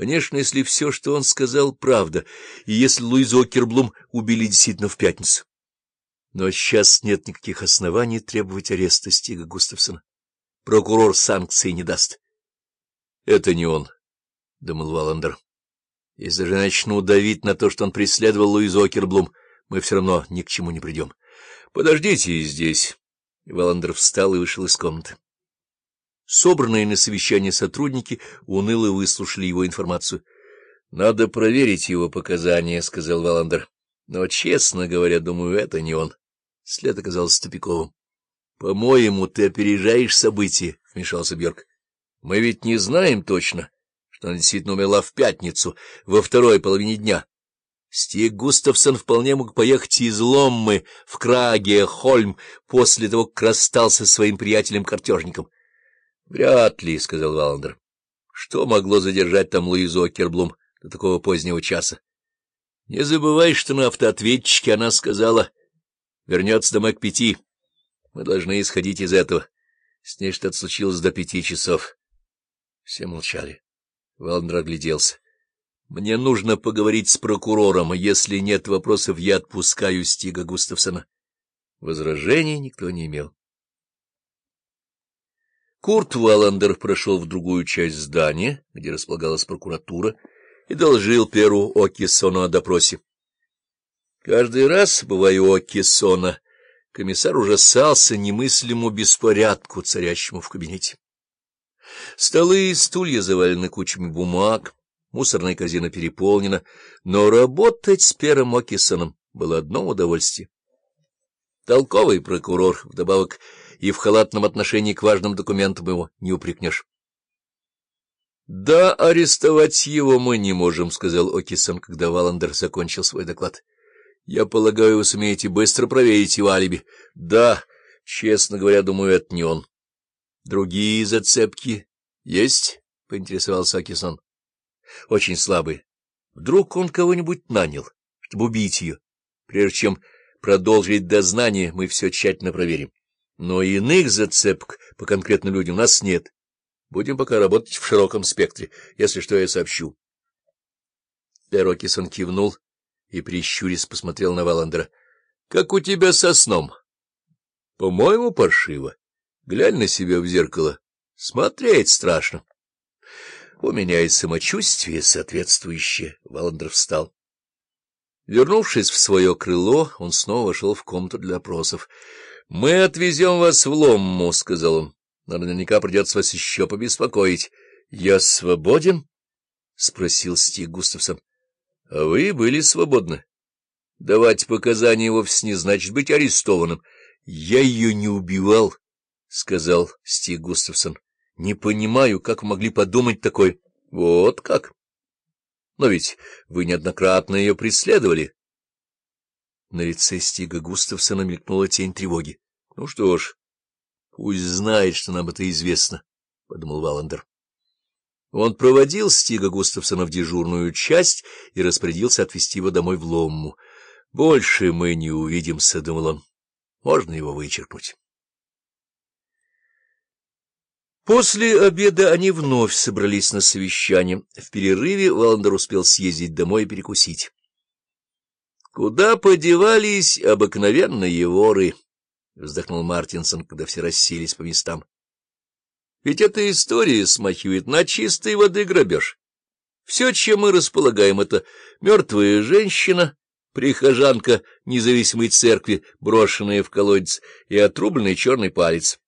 Конечно, если все, что он сказал, правда, и если Луизу Окерблум убили действительно в пятницу. Но сейчас нет никаких оснований требовать ареста Стига Густавсона. Прокурор санкции не даст. — Это не он, — думал Валандер. — Если же начну давить на то, что он преследовал Луизу Окерблум, мы все равно ни к чему не придем. — Подождите здесь. Валандер встал и вышел из комнаты. Собранные на совещание сотрудники уныло выслушали его информацию. — Надо проверить его показания, — сказал Валандер. — Но, честно говоря, думаю, это не он. След оказался тупиковым. — По-моему, ты опережаешь события, — вмешался Бьерк. — Мы ведь не знаем точно, что она действительно умерла в пятницу, во второй половине дня. Стиг Густавсон вполне мог поехать из Ломмы в Краге, Хольм, после того, как расстался со своим приятелем-картежником. — Вряд ли, — сказал Валандер. — Что могло задержать там Луизу Окерблум до такого позднего часа? Не забывай, что на автоответчике она сказала, вернется домой к пяти. Мы должны исходить из этого. С ней что-то случилось до пяти часов. Все молчали. Валандер огляделся. — Мне нужно поговорить с прокурором, если нет вопросов, я отпускаю Стига Густавсона. Возражений никто не имел. Курт Валандер прошел в другую часть здания, где располагалась прокуратура, и доложил Перу Окисону о допросе. Каждый раз, бывая у Окисона, комиссар ужасался немыслимому беспорядку, царящему в кабинете. Столы и стулья завалены кучами бумаг, мусорная корзина переполнена, но работать с Пером Окисоном было одно удовольствие. Толковый прокурор, вдобавок и в халатном отношении к важным документам его не упрекнешь. — Да, арестовать его мы не можем, — сказал Окисон, когда Валандер закончил свой доклад. — Я полагаю, вы сумеете быстро проверить его алиби. — Да, честно говоря, думаю, это не он. — Другие зацепки есть? — поинтересовался Окисон. — Очень слабые. Вдруг он кого-нибудь нанял, чтобы убить ее. Прежде чем продолжить дознание, мы все тщательно проверим. Но иных зацепок по конкретным людям у нас нет. Будем пока работать в широком спектре. Если что, я сообщу. Перокисон кивнул и, прищурясь, посмотрел на Валандера. — Как у тебя со сном? — По-моему, паршиво. Глянь на себя в зеркало. Смотреть страшно. — У меня и самочувствие соответствующее. Валандер встал. Вернувшись в свое крыло, он снова вошел в комнату для опросов. — Мы отвезем вас в Ломму, — сказал он. — Наверняка придется вас еще побеспокоить. — Я свободен? — спросил Стиг Густавсон. — А вы были свободны. Давать показания вовсе не значит быть арестованным. — Я ее не убивал, — сказал Стиг Густавсон. — Не понимаю, как могли подумать такое. — Вот как? Но ведь вы неоднократно ее преследовали. На лице Стига Густавсона мелькнула тень тревоги. — Ну что ж, пусть знает, что нам это известно, — подумал Валандер. Он проводил Стига Густавсона в дежурную часть и распорядился отвезти его домой в Ломму. — Больше мы не увидимся, — думал он. Можно его вычеркнуть. После обеда они вновь собрались на совещание. В перерыве Валандер успел съездить домой и перекусить. Куда подевались обыкновенные воры? — вздохнул Мартинсон, когда все расселись по местам. — Ведь эта история смахивает на чистой воды грабеж. Все, чем мы располагаем, — это мертвая женщина, прихожанка независимой церкви, брошенная в колодец, и отрубленный черный палец.